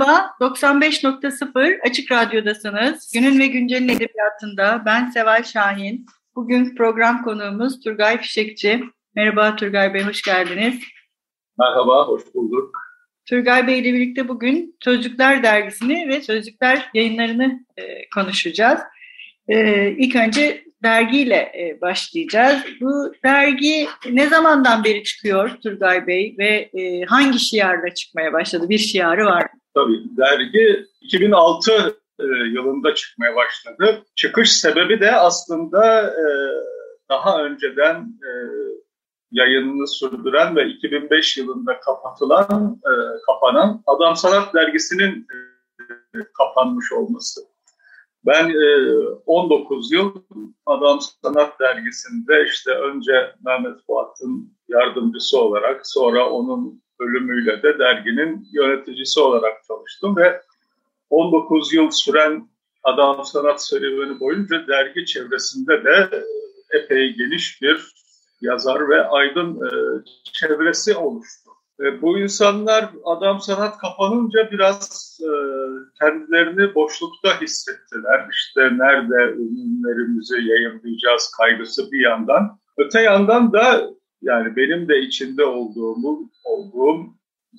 Merhaba, 95.0 Açık Radyo'dasınız. Günün ve Güncel'in edebiyatında ben Seval Şahin. Bugün program konuğumuz Turgay Fişekçi. Merhaba Turgay Bey, hoş geldiniz. Merhaba, hoş bulduk. Turgay Bey ile birlikte bugün Sözcükler Dergisi'ni ve Sözcükler yayınlarını e, konuşacağız. E, ilk önce dergiyle e, başlayacağız. Bu dergi ne zamandan beri çıkıyor Turgay Bey ve e, hangi şiarla çıkmaya başladı? Bir şiarı var mı? Tabii dergi 2006 e, yılında çıkmaya başladı. Çıkış sebebi de aslında daha önceden yayınını sürdüren ve 2005 yılında kapatılan, kapanan Adam Sanat Dergisi'nin kapanmış olması. Ben e, 19 yıl Adam Sanat Dergisi'nde işte önce Mehmet Fuat'ın yardımcısı olarak sonra onun ölümüyle de derginin yöneticisi olarak çalıştım ve 19 yıl süren Adam Sanat serüveni boyunca dergi çevresinde de epey geniş bir yazar ve aydın e, çevresi oluştu. E, bu insanlar adam sanat kapanınca biraz e, kendilerini boşlukta hissettiler. İşte nerede ürünlerimizi yayınlayacağız kaygısı bir yandan. Öte yandan da yani benim de içinde olduğum, olduğum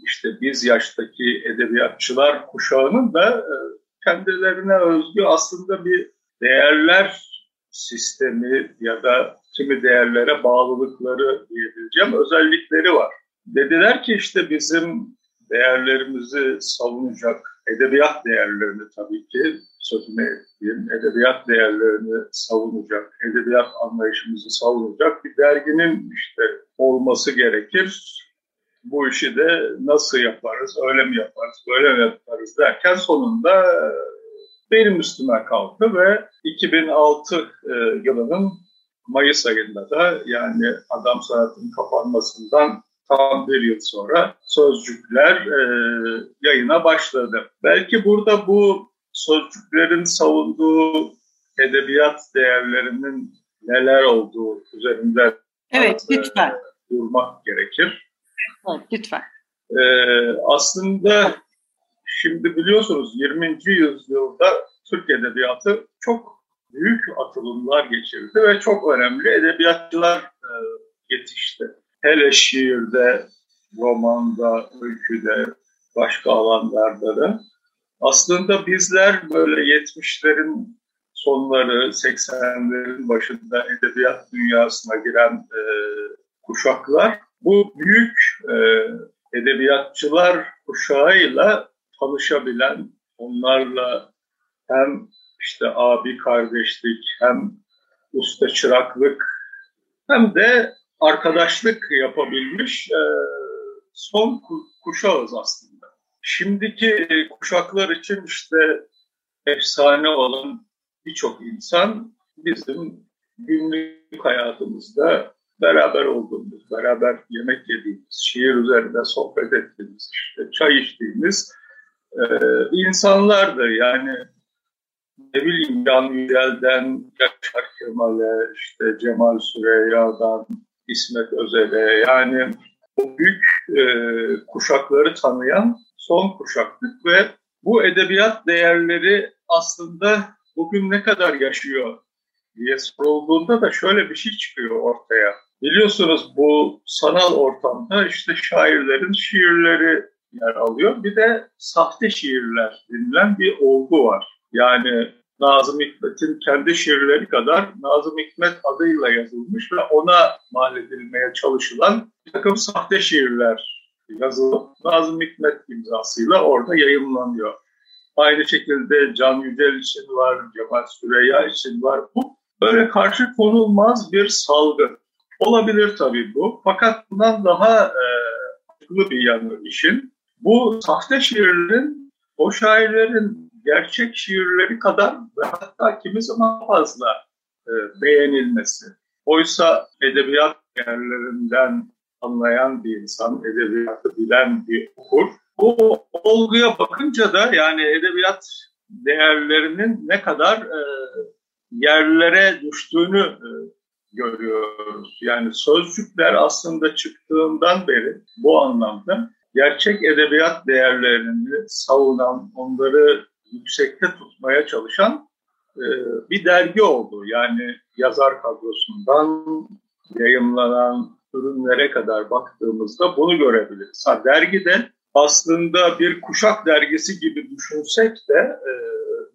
işte biz yaştaki edebiyatçılar kuşağının da e, kendilerine özgü aslında bir değerler sistemi ya da kimi değerlere bağlılıkları diyebileceğim özellikleri var. Dediler ki işte bizim değerlerimizi savunacak, edebiyat değerlerini tabii ki sözüne ettiğim, edebiyat değerlerini savunacak, edebiyat anlayışımızı savunacak bir derginin işte olması gerekir. Bu işi de nasıl yaparız, öyle mi yaparız, böyle mi yaparız derken sonunda benim üstüme kalktı ve 2006 e, yılının Mayıs ayında da yani Adam Sanat'ın kapanmasından tam bir yıl sonra sözcükler e, yayına başladı. Belki burada bu sözcüklerin savunduğu edebiyat değerlerinin neler olduğu üzerinde evet, lütfen. durmak gerekir. Evet, lütfen. Ee, aslında şimdi biliyorsunuz 20. yüzyılda Türk Edebiyatı çok büyük atılımlar geçirdi ve çok önemli edebiyatçılar e, yetişti. Hele şiirde, romanda, öyküde, başka alanlarda da. Aslında bizler böyle 70'lerin sonları, 80'lerin başında edebiyat dünyasına giren e, kuşaklar bu büyük e, edebiyatçılar kuşağıyla tanışabilen, onlarla hem işte abi kardeşlik, hem usta çıraklık, hem de arkadaşlık yapabilmiş e, son kuşağız aslında. Şimdiki kuşaklar için işte efsane olan birçok insan bizim günlük hayatımızda beraber olduğumuz, beraber yemek yediğimiz, şiir üzerinde sohbet ettiğimiz, işte çay içtiğimiz e, insanlardı. Yani ne bileyim Can Yücel'den, Yaşar Kemal'e, işte Cemal Süreyya'dan, İsmet Özel'e yani o büyük e, kuşakları tanıyan son kuşaktık ve bu edebiyat değerleri aslında bugün ne kadar yaşıyor diye sorulduğunda da şöyle bir şey çıkıyor ortaya. Biliyorsunuz bu sanal ortamda işte şairlerin şiirleri yer alıyor. Bir de sahte şiirler denilen bir olgu var. Yani Nazım Hikmet'in kendi şiirleri kadar Nazım Hikmet adıyla yazılmış ve ona mal edilmeye çalışılan bir takım sahte şiirler yazılıp Nazım Hikmet imzasıyla orada yayınlanıyor. Aynı şekilde Can Yücel için var, Cemal Süreyya için var. Bu böyle karşı konulmaz bir salgı. Olabilir tabii bu. Fakat bundan daha e, bir yanı işin. Bu sahte şiirlerin o şairlerin gerçek şiirleri kadar ve hatta kimi zaman fazla e, beğenilmesi. Oysa edebiyat yerlerinden anlayan bir insan, edebiyatı bilen bir okur. Bu olguya bakınca da yani edebiyat değerlerinin ne kadar e, yerlere düştüğünü e, görüyoruz. Yani sözcükler aslında çıktığından beri bu anlamda gerçek edebiyat değerlerini savunan, onları yüksekte tutmaya çalışan e, bir dergi oldu. Yani yazar kadrosundan yayımlanan ürünlere kadar baktığımızda bunu görebiliriz. Ha, dergi de aslında bir kuşak dergisi gibi düşünsek de e,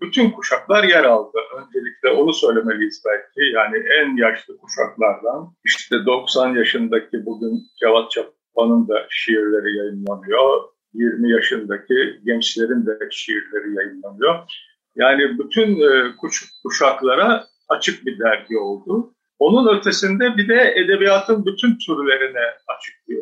bütün kuşaklar yer aldı. Öncelikle onu söylemeliyiz belki. Yani en yaşlı kuşaklardan işte 90 yaşındaki bugün Cevat Çapan'ın da şiirleri yayınlanıyor. 20 yaşındaki gençlerin de şiirleri yayınlanıyor. Yani bütün e, kuş, kuşaklara açık bir dergi oldu. Onun ötesinde bir de edebiyatın bütün türlerine açık bir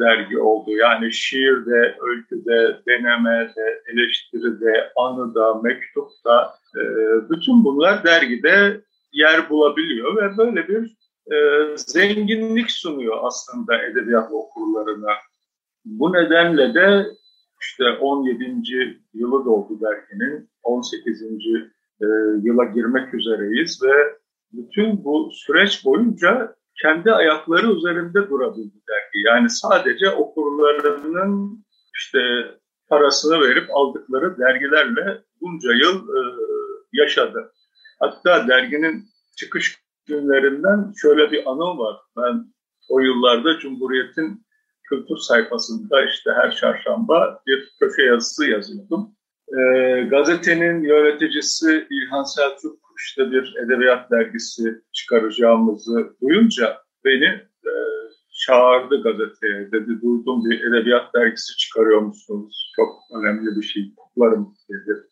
dergi oldu. Yani şiirde, öyküde, denemede, eleştiride, anıda, mektupta e, bütün bunlar dergide yer bulabiliyor ve böyle bir e, zenginlik sunuyor aslında edebiyat okurlarına. Bu nedenle de işte 17. yılı doldu derginin, 18. E, yıla girmek üzereyiz ve bütün bu süreç boyunca kendi ayakları üzerinde durabildi dergi. Yani sadece okurlarının işte parasını verip aldıkları dergilerle bunca yıl e, yaşadı. Hatta derginin çıkış günlerinden şöyle bir anım var. Ben o yıllarda Cumhuriyet'in kültür sayfasında işte her çarşamba bir köşe yazısı yazıyordum. E, gazetenin yöneticisi İlhan Selçuk işte bir edebiyat dergisi çıkaracağımızı duyunca beni e, çağırdı gazeteye. Dedi duydum bir edebiyat dergisi çıkarıyor musunuz? Çok önemli bir şey. Kutlarım dedi.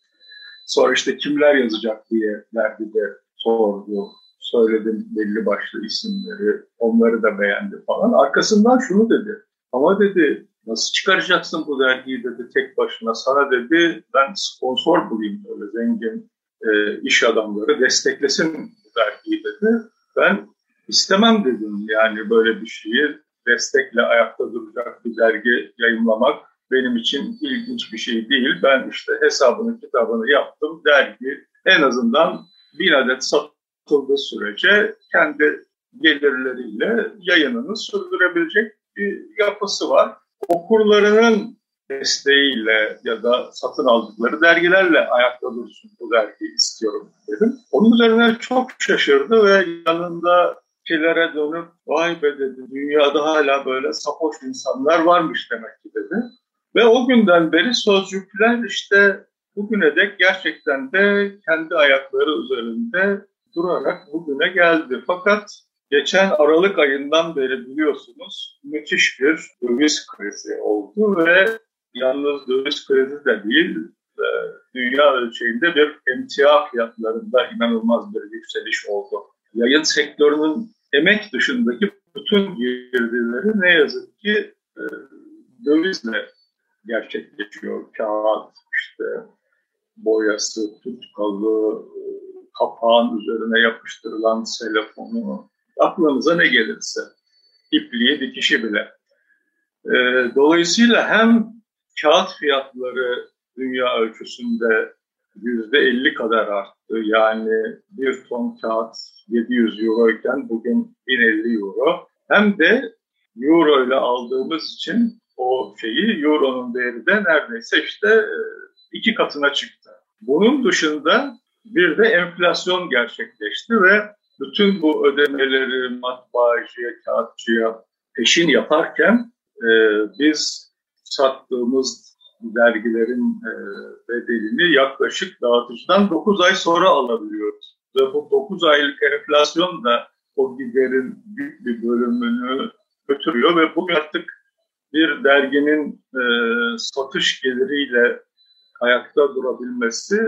Sonra işte kimler yazacak diye dergide sordu. Söyledim belli başlı isimleri. Onları da beğendi falan. Arkasından şunu dedi. Ama dedi nasıl çıkaracaksın bu dergiyi dedi tek başına. Sana dedi ben sponsor bulayım böyle zengin e, iş adamları desteklesin bu dergiyi dedi. Ben istemem dedim yani böyle bir şeyi destekle ayakta duracak bir dergi yayınlamak benim için ilginç bir şey değil. Ben işte hesabını kitabını yaptım. Dergi en azından bir adet satıldığı sürece kendi gelirleriyle yayınını sürdürebilecek bir yapısı var. Okurlarının desteğiyle ya da satın aldıkları dergilerle ayakta dursun bu dergiyi istiyorum dedim. Onun üzerine çok şaşırdı ve yanında kilere dönüp vay be dedi dünyada hala böyle sapoş insanlar varmış demek ki dedi. Ve o günden beri sözcükler işte bugüne dek gerçekten de kendi ayakları üzerinde durarak bugüne geldi. Fakat geçen Aralık ayından beri biliyorsunuz müthiş bir döviz krizi oldu ve yalnız döviz krizi de değil, e, dünya ölçeğinde bir emtia fiyatlarında inanılmaz bir yükseliş oldu. Yayın sektörünün emek dışındaki bütün girdileri ne yazık ki e, dövizle gerçekleşiyor. Kağıt, işte boyası, tutkalı, e, kapağın üzerine yapıştırılan telefonu, aklınıza ne gelirse, ipliği, dikişi bile. E, dolayısıyla hem kağıt fiyatları dünya ölçüsünde yüzde 50 kadar arttı. Yani bir ton kağıt 700 euro iken bugün 1050 euro. Hem de euro ile aldığımız için o şeyi euronun değeri de neredeyse işte e, iki katına çıktı. Bunun dışında bir de enflasyon gerçekleşti ve bütün bu ödemeleri matbaacıya, kağıtçıya peşin yaparken e, biz sattığımız dergilerin e, bedelini yaklaşık dağıtıcıdan 9 ay sonra alabiliyoruz. Ve bu 9 aylık enflasyon da o giderin büyük bir bölümünü götürüyor ve bu artık bir derginin e, satış geliriyle ayakta durabilmesi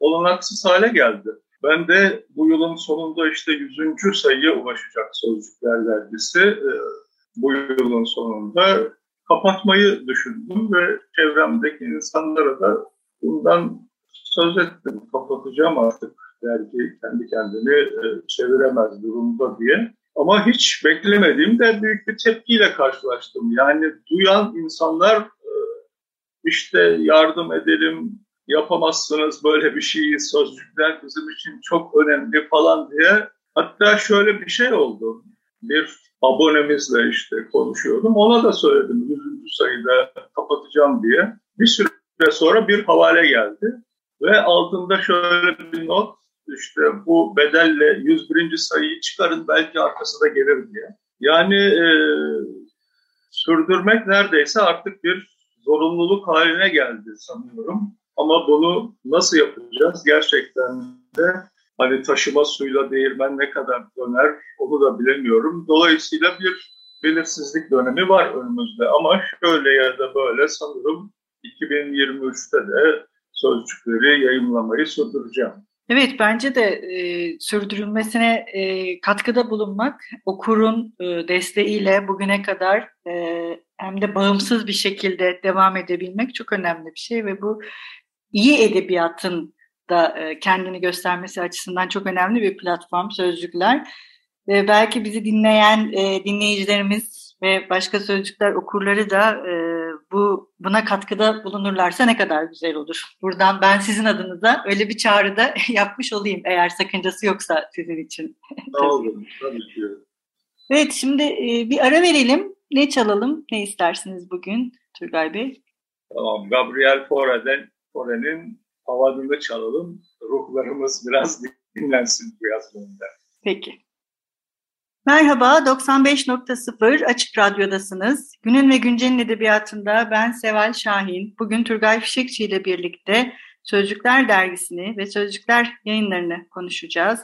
olanaksız hale geldi. Ben de bu yılın sonunda işte 100. sayıya ulaşacak Sözcükler Dergisi. E, bu yılın sonunda kapatmayı düşündüm ve çevremdeki insanlara da bundan söz ettim. Kapatacağım artık dergi kendi kendini e, çeviremez durumda diye. Ama hiç beklemediğim de büyük bir tepkiyle karşılaştım. Yani duyan insanlar e, işte yardım edelim, yapamazsınız böyle bir şeyi, sözcükler bizim için çok önemli falan diye. Hatta şöyle bir şey oldu. Bir abonemizle işte konuşuyordum. Ona da söyledim 100. sayıda kapatacağım diye. Bir süre sonra bir havale geldi. Ve altında şöyle bir not işte bu bedelle 101. sayıyı çıkarın belki arkası da gelir diye. Yani e, sürdürmek neredeyse artık bir zorunluluk haline geldi sanıyorum. Ama bunu nasıl yapacağız gerçekten de hani taşıma suyla değirmen ne kadar döner onu da bilemiyorum. Dolayısıyla bir belirsizlik dönemi var önümüzde ama şöyle ya da böyle sanırım 2023'te de sözcükleri yayınlamayı sürdüreceğim. Evet bence de e, sürdürülmesine e, katkıda bulunmak okurun e, desteğiyle bugüne kadar e, hem de bağımsız bir şekilde devam edebilmek çok önemli bir şey ve bu iyi edebiyatın da e, kendini göstermesi açısından çok önemli bir platform sözcükler. Belki bizi dinleyen e, dinleyicilerimiz ve başka sözcükler okurları da e, bu buna katkıda bulunurlarsa ne kadar güzel olur. Buradan ben sizin adınıza öyle bir çağrıda yapmış olayım eğer sakıncası yoksa sizin için. Sağ olun. Tabii ki. Evet şimdi bir ara verelim. Ne çalalım? Ne istersiniz bugün Turgay Bey? Tamam. Gabriel Faure'den Fore'nin havadını çalalım. Ruhlarımız biraz dinlensin bu yazılımda. Peki. Merhaba, 95.0 Açık Radyo'dasınız. Günün ve Güncel'in edebiyatında ben Seval Şahin. Bugün Turgay Fişekçi ile birlikte Sözcükler Dergisi'ni ve Sözcükler yayınlarını konuşacağız.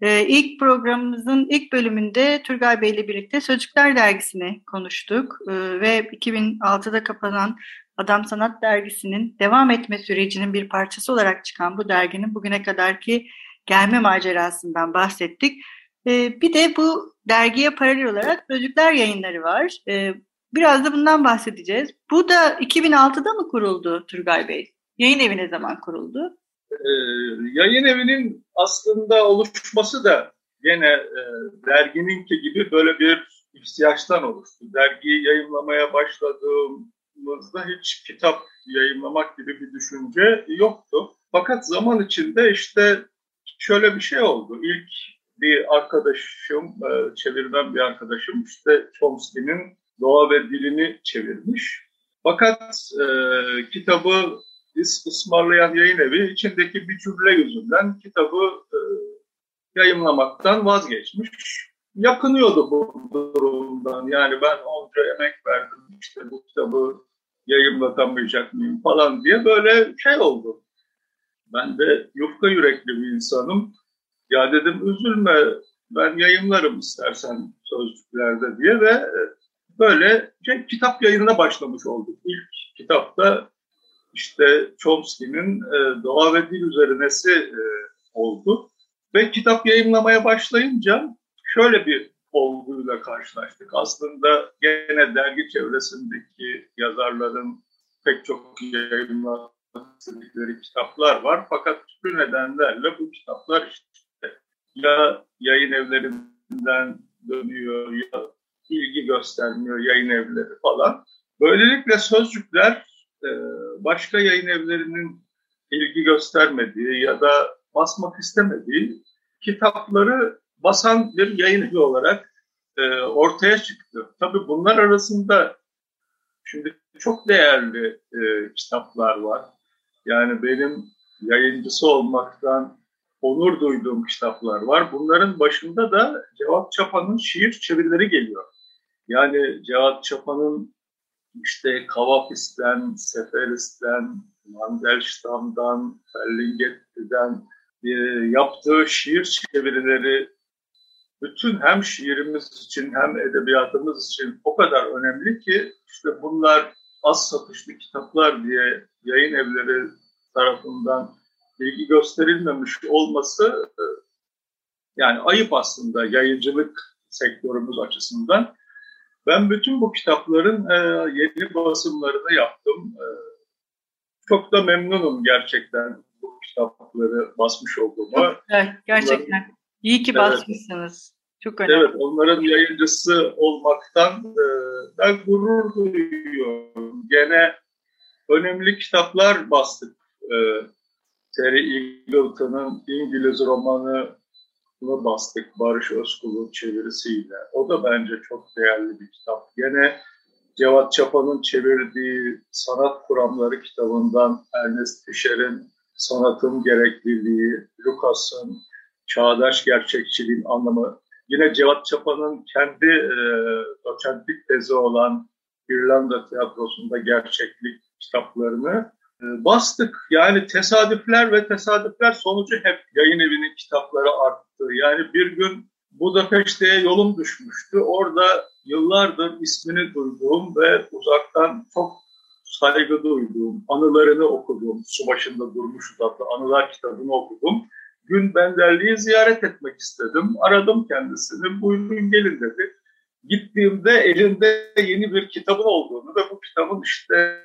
Ee, ilk programımızın ilk bölümünde Turgay Bey ile birlikte Sözcükler Dergisi'ni konuştuk. Ee, ve 2006'da kapanan Adam Sanat Dergisi'nin devam etme sürecinin bir parçası olarak çıkan bu derginin bugüne kadarki gelme macerasından bahsettik. Ee, bir de bu dergiye paralel olarak Sözcükler yayınları var. Ee, biraz da bundan bahsedeceğiz. Bu da 2006'da mı kuruldu Turgay Bey? Yayın evi ne zaman kuruldu? Ee, yayın evinin aslında oluşması da gene e, dergininki gibi böyle bir ihtiyaçtan oluştu. Dergiyi yayınlamaya başladığımızda hiç kitap yayınlamak gibi bir düşünce yoktu. Fakat zaman içinde işte şöyle bir şey oldu. İlk bir arkadaşım, e, çevirmen bir arkadaşım işte Chomsky'nin Doğa ve Dilini çevirmiş. Fakat e, kitabı ısmarlayan yayın evi içindeki bir cümle yüzünden kitabı e, yayınlamaktan vazgeçmiş. Yakınıyordu bu durumdan. Yani ben onca emek verdim işte bu kitabı yayınlatamayacak mıyım falan diye böyle şey oldu. Ben de yufka yürekli bir insanım. Ya dedim üzülme ben yayınlarım istersen sözcüklerde diye ve böyle şey, kitap yayınına başlamış olduk. İlk kitapta işte Chomsky'nin e, doğa ve dil üzerinesi e, oldu. Ve kitap yayınlamaya başlayınca şöyle bir olguyla karşılaştık. Aslında gene dergi çevresindeki yazarların pek çok yayınladıkları kitaplar var. Fakat şu nedenlerle bu kitaplar işte ya yayın evlerinden dönüyor ya ilgi göstermiyor yayın evleri falan. Böylelikle sözcükler e, başka yayın evlerinin ilgi göstermediği ya da basmak istemediği kitapları basan bir yayın evi olarak e, ortaya çıktı. Tabii bunlar arasında şimdi çok değerli e, kitaplar var. Yani benim yayıncısı olmaktan onur duyduğum kitaplar var. Bunların başında da Cevat Çapa'nın şiir çevirileri geliyor. Yani Cevat Çapa'nın işte Kavafis'ten, Seferis'ten, Mandelstam'dan, Ferlinghetti'den e, yaptığı şiir çevirileri bütün hem şiirimiz için hem edebiyatımız için o kadar önemli ki işte bunlar az satışlı kitaplar diye yayın evleri tarafından ilgi gösterilmemiş olması e, yani ayıp aslında yayıncılık sektörümüz açısından. Ben bütün bu kitapların e, yeni basımlarını yaptım. E, çok da memnunum gerçekten bu kitapları basmış olduğuma. Evet, gerçekten. İyi ki basmışsınız. Evet. Çok önemli. Evet, onların yayıncısı olmaktan e, ben gurur duyuyorum. Gene önemli kitaplar bastık. E, Terry Eagleton'ın İngiliz romanı bastık Barış Özkul'un çevirisiyle. O da bence çok değerli bir kitap. Gene Cevat Çapa'nın çevirdiği Sanat Kuramları kitabından Ernest Fischer'in Sanatın Gerekliliği, Lucas'ın Çağdaş Gerçekçiliğin Anlamı, yine Cevat Çapa'nın kendi e, doçentlik tezi olan İrlanda tiyatrosunda gerçeklik kitaplarını e, bastık. Yani tesadüfler ve tesadüfler sonucu hep yayın evinin kitapları arttı. Yani bir gün Budapeşte'ye yolum düşmüştü. Orada yıllardır ismini duyduğum ve uzaktan çok saygı duyduğum, anılarını okudum. Su başında durmuş adlı anılar kitabını okudum. Gün Benderli'yi ziyaret etmek istedim. Aradım kendisini. Buyurun gelin dedi. Gittiğimde elinde yeni bir kitabın olduğunu ve bu kitabın işte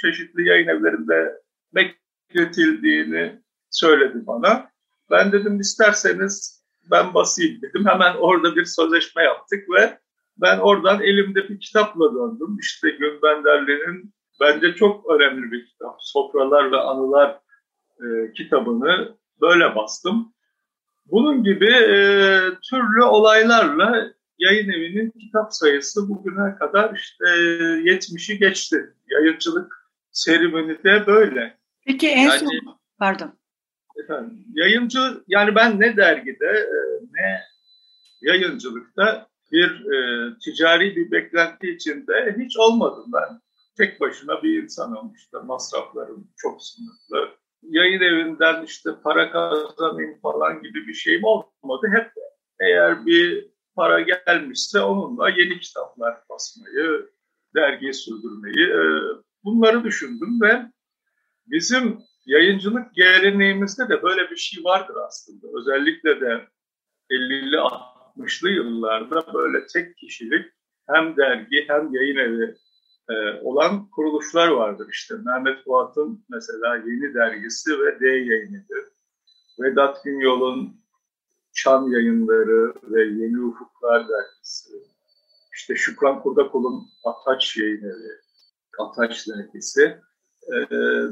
çeşitli yayın evlerinde bekletildiğini söyledi bana. Ben dedim isterseniz ben basayım dedim. Hemen orada bir sözleşme yaptık ve ben oradan elimde bir kitapla döndüm. İşte Gün Benderli'nin bence çok önemli bir kitap. Sofralar ve Anılar e, kitabını böyle bastım. Bunun gibi e, türlü olaylarla yayın evinin kitap sayısı bugüne kadar işte 70'i geçti. Yayıncılık serüveni de böyle. Peki en yani, son, pardon. Efendim, yayıncı, yani ben ne dergide e, ne yayıncılıkta bir e, ticari bir beklenti içinde hiç olmadım ben. Tek başına bir insanım işte masraflarım çok sınırlı. Yayın evinden işte para kazanayım falan gibi bir şeyim olmadı. Hep eğer bir para gelmişse onunla yeni kitaplar basmayı, dergi sürdürmeyi e, bunları düşündüm ve bizim yayıncılık geleneğimizde de böyle bir şey vardır aslında. Özellikle de 50'li 60'lı yıllarda böyle tek kişilik hem dergi hem yayın evi e, olan kuruluşlar vardır. İşte Mehmet Fuat'ın mesela Yeni Dergisi ve D Yayını'dır. Vedat Günyol'un Çan Yayınları ve Yeni Ufuklar Dergisi. İşte Şükran Kurdakul'un Ataç Yayınları, Ataç Dergisi. Ee,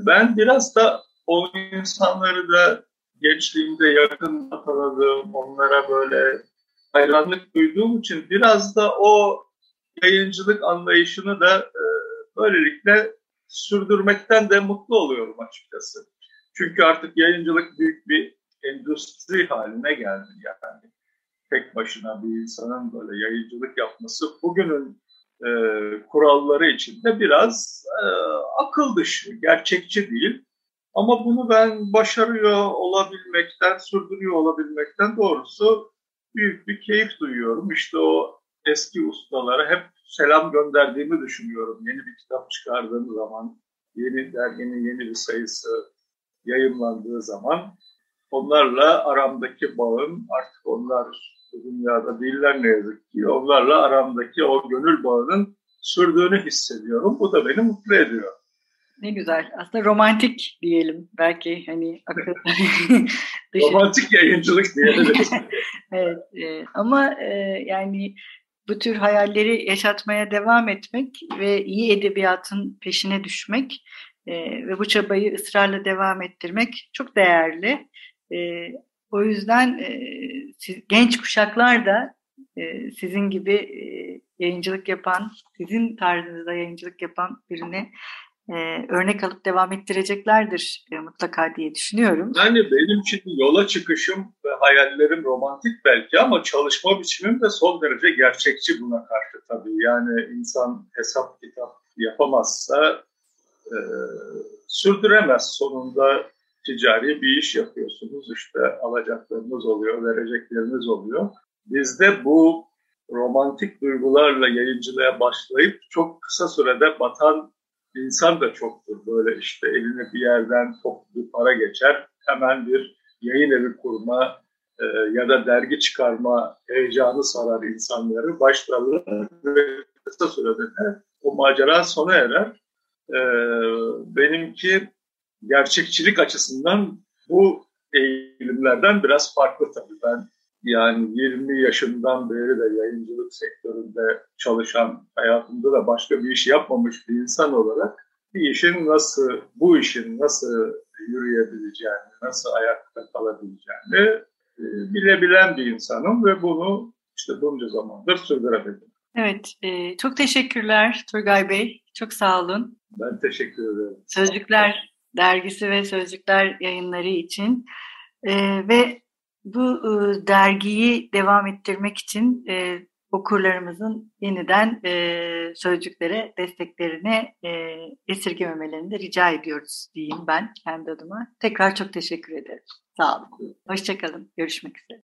ben biraz da o insanları da gençliğimde yakın tanıdığım, onlara böyle hayranlık duyduğum için biraz da o yayıncılık anlayışını da e, böylelikle sürdürmekten de mutlu oluyorum açıkçası. Çünkü artık yayıncılık büyük bir endüstri haline geldi yani. Tek başına bir insanın böyle yayıncılık yapması bugünün e, kuralları içinde biraz e, akıl dışı, gerçekçi değil. Ama bunu ben başarıyor olabilmekten, sürdürüyor olabilmekten doğrusu büyük bir keyif duyuyorum. İşte o eski ustalara hep selam gönderdiğimi düşünüyorum. Yeni bir kitap çıkardığım zaman, yeni derginin yeni bir sayısı yayınlandığı zaman onlarla aramdaki bağın artık onlar dünyada değiller ne yazık ki onlarla aramdaki o gönül bağının sürdüğünü hissediyorum. Bu da beni mutlu ediyor. Ne güzel. Aslında romantik diyelim belki hani akıl. romantik yayıncılık diyelim. evet. E, ama e, yani bu tür hayalleri yaşatmaya devam etmek ve iyi edebiyatın peşine düşmek e, ve bu çabayı ısrarla devam ettirmek çok değerli. E, o yüzden e, siz, genç kuşaklar da e, sizin gibi e, yayıncılık yapan, sizin tarzınızda yayıncılık yapan birini e, örnek alıp devam ettireceklerdir e, mutlaka diye düşünüyorum. Yani benim için yola çıkışım ve hayallerim romantik belki ama çalışma biçimim de son derece gerçekçi buna karşı tabii. Yani insan hesap kitap yapamazsa e, sürdüremez sonunda ticari bir iş yapıyorsunuz. İşte alacaklarınız oluyor, verecekleriniz oluyor. Bizde bu romantik duygularla yayıncılığa başlayıp çok kısa sürede batan insan da çoktur. Böyle işte eline bir yerden toplu para geçer. hemen bir yayın evi kurma e, ya da dergi çıkarma heyecanı sarar insanları. Başlarlar ve kısa sürede de o macera sona erer. E, benimki gerçekçilik açısından bu eğilimlerden biraz farklı tabii. Ben yani 20 yaşından beri de yayıncılık sektöründe çalışan, hayatımda da başka bir iş yapmamış bir insan olarak bir işin nasıl, bu işin nasıl yürüyebileceğini, nasıl ayakta kalabileceğini e, bilebilen bir insanım ve bunu işte bunca zamandır sürdürebildim. Evet, e, çok teşekkürler Turgay Bey. Çok sağ olun. Ben teşekkür ederim. Sözcükler Dergisi ve Sözcükler yayınları için e, ve bu e, dergiyi devam ettirmek için e, okurlarımızın yeniden e, sözcüklere desteklerini e, esirgememelerini de rica ediyoruz diyeyim ben kendi adıma. Tekrar çok teşekkür ederim. Sağ olun. Hoşçakalın. Görüşmek üzere.